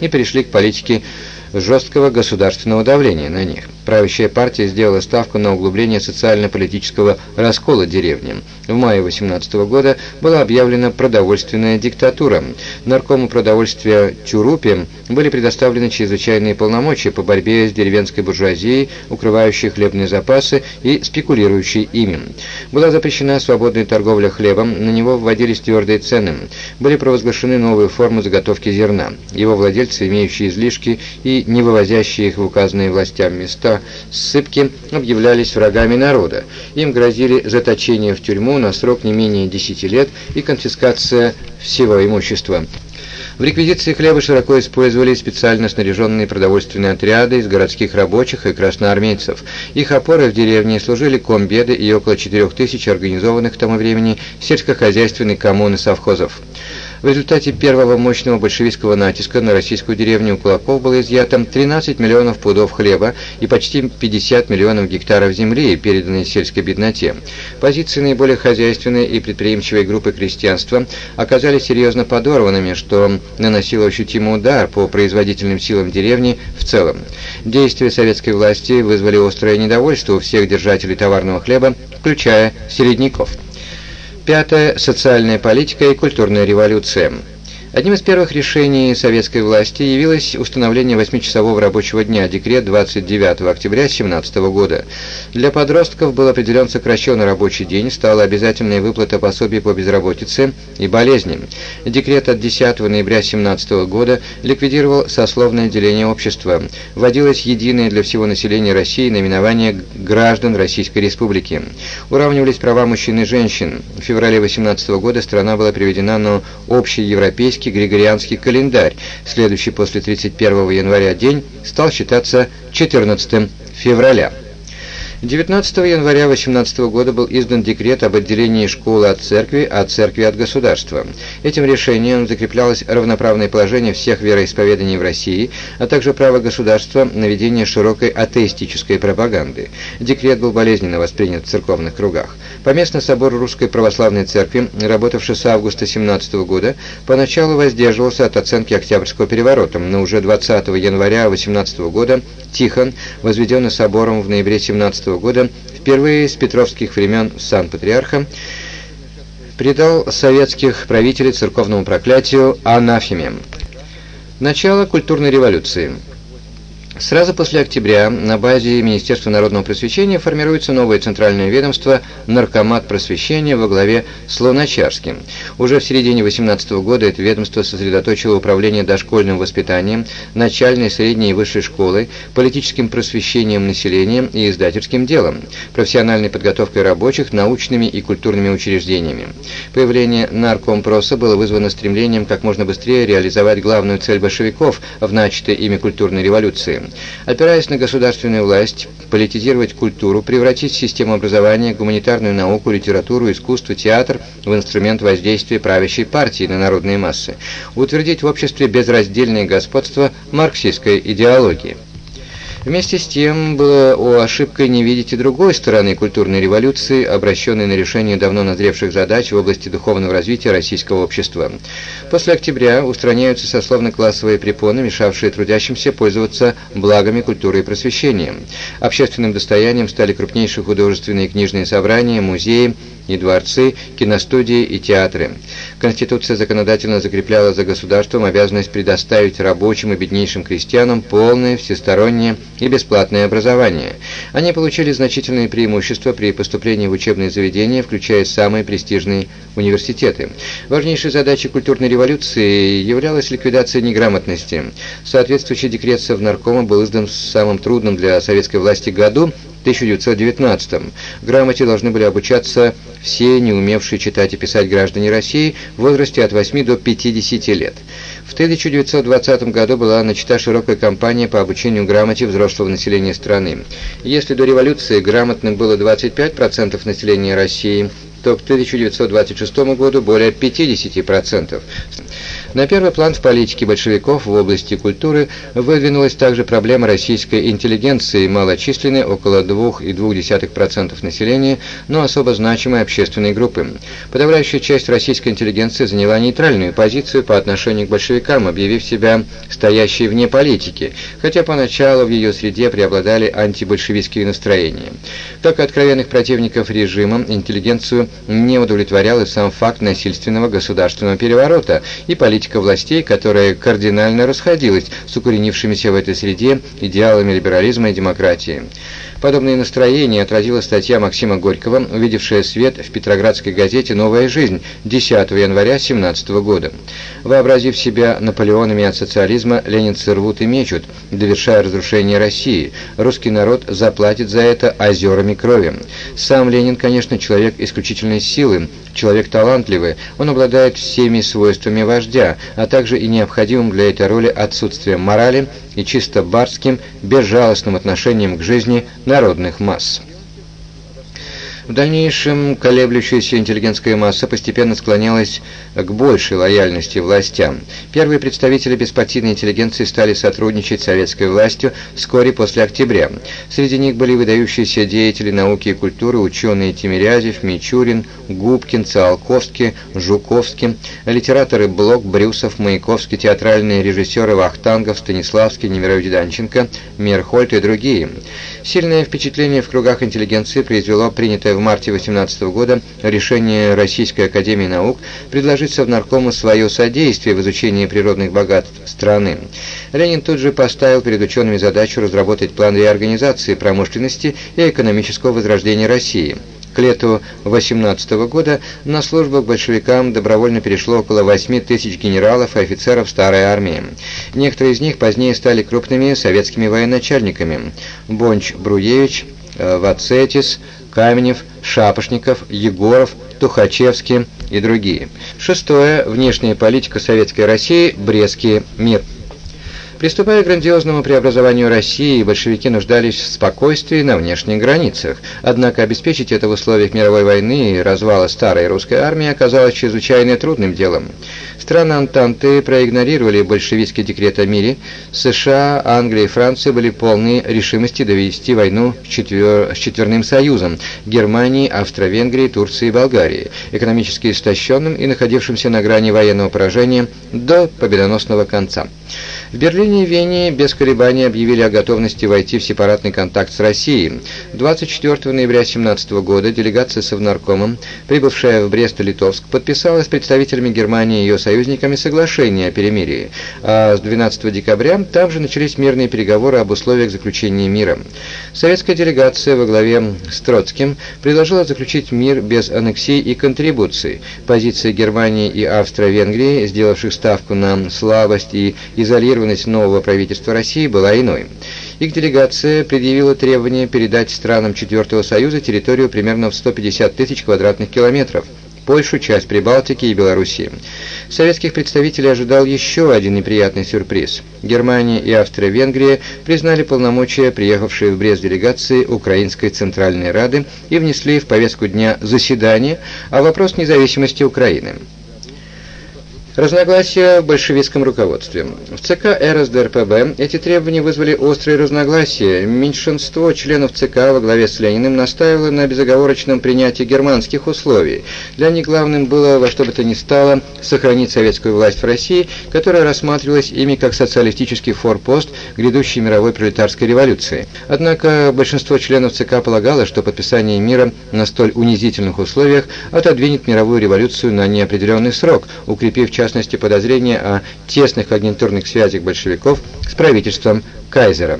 и перешли к политике жесткого государственного давления на них. Правящая партия сделала ставку на углубление социально-политического раскола деревни. В мае 18 года была объявлена продовольственная диктатура. Наркому продовольствия Чурупе были предоставлены чрезвычайные полномочия по борьбе с деревенской буржуазией, укрывающей хлебные запасы и спекулирующей ими. Была запрещена свободная торговля хлебом, на него вводились твердые цены. Были провозглашены новые формы заготовки зерна. Его владельцы, имеющие излишки и не вывозящие их в указанные властям места, ссыпки объявлялись врагами народа. Им грозили заточение в тюрьму на срок не менее 10 лет и конфискация всего имущества. В реквизиции хлеба широко использовались специально снаряженные продовольственные отряды из городских рабочих и красноармейцев. Их опорой в деревне служили комбеды и около 4000 организованных к тому времени сельскохозяйственных коммун и совхозов. В результате первого мощного большевистского натиска на российскую деревню у кулаков было изъято 13 миллионов пудов хлеба и почти 50 миллионов гектаров земли, переданной сельской бедноте. Позиции наиболее хозяйственной и предприимчивой группы крестьянства оказались серьезно подорванными, что наносило ощутимый удар по производительным силам деревни в целом. Действия советской власти вызвали острое недовольство у всех держателей товарного хлеба, включая середняков. Пятое. Социальная политика и культурная революция. Одним из первых решений советской власти явилось установление 8-часового рабочего дня, декрет 29 октября 1917 года. Для подростков был определен сокращенный рабочий день, стала обязательная выплата пособий по безработице и болезням. Декрет от 10 ноября 1917 года ликвидировал сословное деление общества. Вводилось единое для всего населения России наименование граждан Российской Республики. Уравнивались права мужчин и женщин. В феврале 18 года страна была приведена на общий европейский римский григорианский календарь, следующий после 31 января день стал считаться 14 февраля. 19 января 18 года был издан декрет об отделении школы от церкви, а церкви от государства. Этим решением закреплялось равноправное положение всех вероисповеданий в России, а также право государства на ведение широкой атеистической пропаганды. Декрет был болезненно воспринят в церковных кругах. Поместный собор Русской Православной Церкви, работавший с августа 17 года, поначалу воздерживался от оценки Октябрьского переворота, но уже 20 января 18 года Тихон, возведенный собором в ноябре 17 года, впервые с петровских времен сан-патриарха, предал советских правителей церковному проклятию анафеме. Начало культурной революции. Сразу после октября на базе Министерства народного просвещения формируется новое центральное ведомство Наркомат просвещения во главе с Луначарским. Уже в середине 18 года это ведомство сосредоточило управление дошкольным воспитанием, начальной, средней и высшей школой, политическим просвещением населения и издательским делом, профессиональной подготовкой рабочих, научными и культурными учреждениями. Появление наркомпроса было вызвано стремлением как можно быстрее реализовать главную цель большевиков в начатой ими культурной революции опираясь на государственную власть, политизировать культуру, превратить систему образования, гуманитарную науку, литературу, искусство, театр в инструмент воздействия правящей партии на народные массы, утвердить в обществе безраздельное господство марксистской идеологии. Вместе с тем, было о ошибкой не видеть и другой стороны культурной революции, обращенной на решение давно назревших задач в области духовного развития российского общества. После октября устраняются сословно-классовые препоны, мешавшие трудящимся пользоваться благами культуры и просвещения. Общественным достоянием стали крупнейшие художественные и книжные собрания, музеи, и дворцы, киностудии и театры. Конституция законодательно закрепляла за государством обязанность предоставить рабочим и беднейшим крестьянам полное, всестороннее и бесплатное образование. Они получили значительные преимущества при поступлении в учебные заведения, включая самые престижные университеты. Важнейшей задачей культурной революции являлась ликвидация неграмотности. Соответствующий декрет Совнаркома был издан в самом трудном для советской власти году 1919 грамоте должны были обучаться все не умевшие читать и писать граждане России в возрасте от 8 до 50 лет. В 1920 году была начата широкая кампания по обучению грамоте взрослого населения страны. Если до революции грамотным было 25% населения России, то к 1926 году более 50%. На первый план в политике большевиков в области культуры выдвинулась также проблема российской интеллигенции, малочисленной, около 2,2% населения, но особо значимой общественной группы. Подавляющая часть российской интеллигенции заняла нейтральную позицию по отношению к большевикам, объявив себя стоящей вне политики, хотя поначалу в ее среде преобладали антибольшевистские настроения. Как откровенных противников режима, интеллигенцию не удовлетворял и сам факт насильственного государственного переворота и политика властей, которая кардинально расходилась с укоренившимися в этой среде идеалами либерализма и демократии. Подобные настроения отразила статья Максима Горького, увидевшая свет в петроградской газете «Новая жизнь» 10 января 17 года. Вообразив себя Наполеонами от социализма, ленинцы рвут и мечут, довершая разрушение России. Русский народ заплатит за это озерами крови. Сам Ленин, конечно, человек исключительной силы, человек талантливый, он обладает всеми свойствами вождя, а также и необходимым для этой роли отсутствием морали и чисто барским, безжалостным отношением к жизни народных масс. В дальнейшем колеблющаяся интеллигентская масса постепенно склонялась к большей лояльности властям. Первые представители беспартийной интеллигенции стали сотрудничать с советской властью вскоре после октября. Среди них были выдающиеся деятели науки и культуры, ученые Тимирязев, Мичурин, Губкин, Циолковский, Жуковский, литераторы Блок, Брюсов, Маяковский, театральные режиссеры Вахтангов, Станиславский, Немирович Данченко, Мерхольд и другие. Сильное впечатление в кругах интеллигенции произвело принятое в марте 18 года решение Российской Академии Наук предложить Совнаркому свое содействие в изучении природных богатств страны. Ленин тут же поставил перед учеными задачу разработать план реорганизации промышленности и экономического возрождения России. К лету 18 года на службу к большевикам добровольно перешло около 8 тысяч генералов и офицеров старой армии. Некоторые из них позднее стали крупными советскими военачальниками. Бонч Бруевич, э, Вацетис, Каменев, Шапошников, Егоров, Тухачевский и другие. Шестое. Внешняя политика Советской России. Брестский мир. Приступая к грандиозному преобразованию России, большевики нуждались в спокойствии на внешних границах. Однако обеспечить это в условиях мировой войны и развала старой русской армии оказалось чрезвычайно трудным делом. Страны Антанты проигнорировали большевистский декрет о мире. США, Англия и Франция были полны решимости довести войну с, четвер... с четверным союзом – Германии, Австро-Венгрии, Турции и Болгарии, экономически истощенным и находившимся на грани военного поражения до победоносного конца. В Берлине и Вене без колебаний объявили о готовности войти в сепаратный контакт с Россией. 24 ноября 17 года делегация Совнаркомом, прибывшая в Брест-Литовск, подписала с представителями Германии и ее союзниками соглашение о перемирии, а с 12 декабря там же начались мирные переговоры об условиях заключения мира. Советская делегация во главе с Троцким предложила заключить мир без аннексий и контрибуций. Позиция Германии и Австро-Венгрии, сделавших ставку на слабость и изолированность нового правительства России была иной. Их делегация предъявила требование передать странам Четвертого Союза территорию примерно в 150 тысяч квадратных километров, Польшу, часть Прибалтики и Белоруссии. Советских представителей ожидал еще один неприятный сюрприз. Германия и Австро-Венгрия признали полномочия приехавшие в Брест делегации Украинской Центральной Рады и внесли в повестку дня заседание о вопрос независимости Украины. Разногласия в большевистском руководстве. В ЦК РСДРПБ эти требования вызвали острые разногласия. Меньшинство членов ЦК во главе с Лениным настаивало на безоговорочном принятии германских условий. Для них главным было во что бы то ни стало сохранить советскую власть в России, которая рассматривалась ими как социалистический форпост грядущей мировой пролетарской революции. Однако большинство членов ЦК полагало, что подписание мира на столь унизительных условиях отодвинет мировую революцию на неопределенный срок, укрепив часть частности подозрения о тесных агентурных связях большевиков с правительством Кайзера.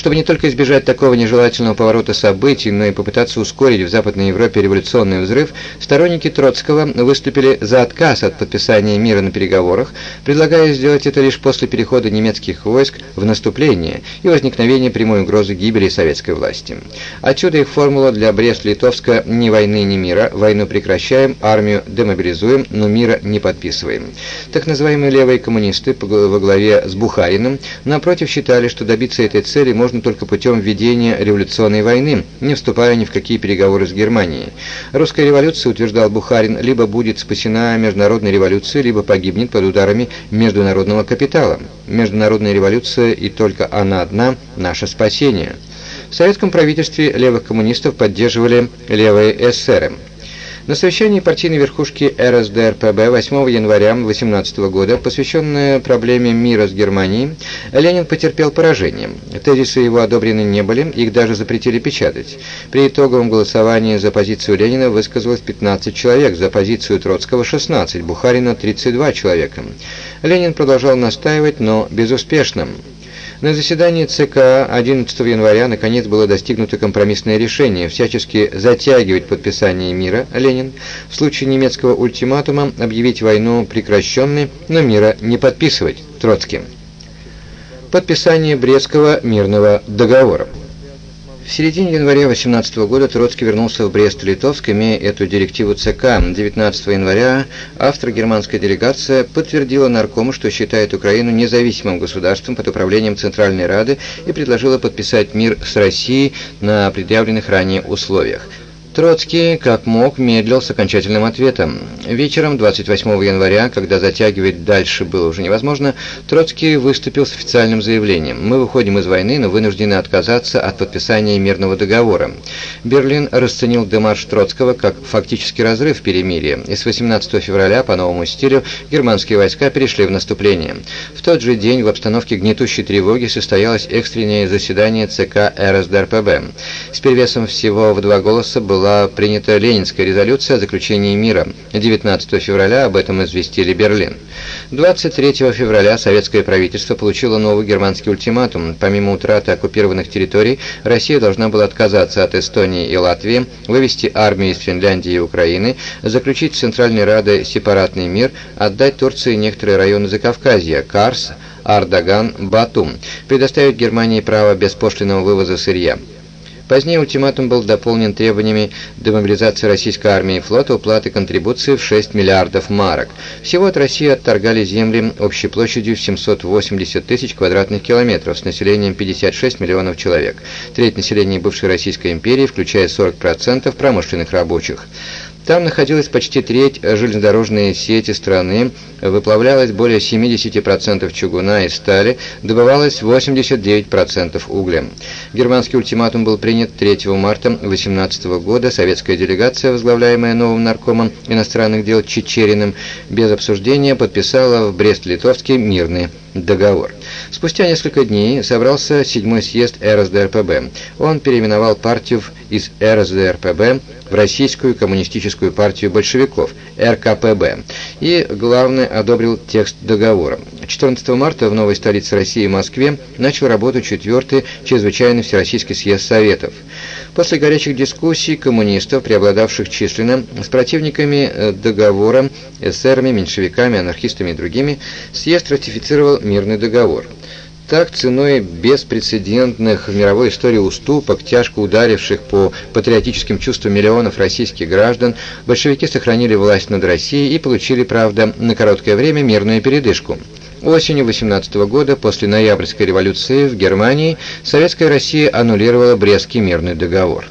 Чтобы не только избежать такого нежелательного поворота событий, но и попытаться ускорить в Западной Европе революционный взрыв, сторонники Троцкого выступили за отказ от подписания мира на переговорах, предлагая сделать это лишь после перехода немецких войск в наступление и возникновения прямой угрозы гибели советской власти. Отсюда их формула для Брест-Литовска «ни войны, ни мира, войну прекращаем, армию демобилизуем, но мира не подписываем». Так называемые левые коммунисты во главе с Бухариным, напротив, считали, что добиться этой цели можно возможно только путем ведения революционной войны, не вступая ни в какие переговоры с Германией. Русская революция, утверждал Бухарин, либо будет спасена международной революцией, либо погибнет под ударами международного капитала. Международная революция и только она одна – наше спасение. В советском правительстве левых коммунистов поддерживали левые эсеры. На совещании партийной верхушки РСДРПБ 8 января 18 года, посвященное проблеме мира с Германией, Ленин потерпел поражение. Тезисы его одобрены не были, их даже запретили печатать. При итоговом голосовании за позицию Ленина высказалось 15 человек, за позицию Троцкого 16, Бухарина 32 человека. Ленин продолжал настаивать, но безуспешно. На заседании ЦК 11 января наконец было достигнуто компромиссное решение всячески затягивать подписание мира Ленин, в случае немецкого ультиматума объявить войну прекращенной, но мира не подписывать Троцким. Подписание Брестского мирного договора. В середине января 18 года Троцкий вернулся в Брест-Литовск, имея эту директиву ЦК. 19 января австро-германская делегация подтвердила наркому, что считает Украину независимым государством под управлением Центральной Рады и предложила подписать мир с Россией на предъявленных ранее условиях. Троцкий, как мог, медлил с окончательным ответом. Вечером 28 января, когда затягивать дальше было уже невозможно, Троцкий выступил с официальным заявлением. «Мы выходим из войны, но вынуждены отказаться от подписания мирного договора». Берлин расценил демарш Троцкого как фактический разрыв перемирия, и с 18 февраля по новому стилю германские войска перешли в наступление. В тот же день в обстановке гнетущей тревоги состоялось экстренное заседание ЦК РСДРПБ. С перевесом всего в два голоса был была принята Ленинская резолюция о заключении мира. 19 февраля об этом известили Берлин. 23 февраля советское правительство получило новый германский ультиматум. Помимо утраты оккупированных территорий, Россия должна была отказаться от Эстонии и Латвии, вывести армию из Финляндии и Украины, заключить с Центральной Радой сепаратный мир, отдать Турции некоторые районы Закавказья, Карс, Ардаган, Батум, предоставить Германии право беспошлинного вывоза сырья. Позднее ультиматум был дополнен требованиями демобилизации российской армии и флота, уплаты контрибуции в 6 миллиардов марок. Всего от России отторгали земли общей площадью 780 тысяч квадратных километров с населением 56 миллионов человек. Треть населения бывшей Российской империи, включая 40% промышленных рабочих. Там находилась почти треть железнодорожной сети страны, выплавлялось более 70% чугуна и стали, добывалось 89% угля. Германский ультиматум был принят 3 марта 18 года. Советская делегация, возглавляемая новым наркомом иностранных дел Чечериным, без обсуждения подписала в Брест-Литовске мирный договор. Спустя несколько дней собрался седьмой съезд РСДРПБ. Он переименовал партию из РСДРПБ в Российскую коммунистическую партию большевиков, РКПБ, и, главное, одобрил текст договора. 14 марта в новой столице России, Москве, начал работу четвертый чрезвычайный Всероссийский съезд Советов. После горячих дискуссий коммунистов, преобладавших численно, с противниками э, договора, эсерами, меньшевиками, анархистами и другими, съезд ратифицировал мирный договор. Так, ценой беспрецедентных в мировой истории уступок, тяжко ударивших по патриотическим чувствам миллионов российских граждан, большевики сохранили власть над Россией и получили, правда, на короткое время мирную передышку. Осенью 18 года, после ноябрьской революции в Германии, Советская Россия аннулировала Брестский мирный договор.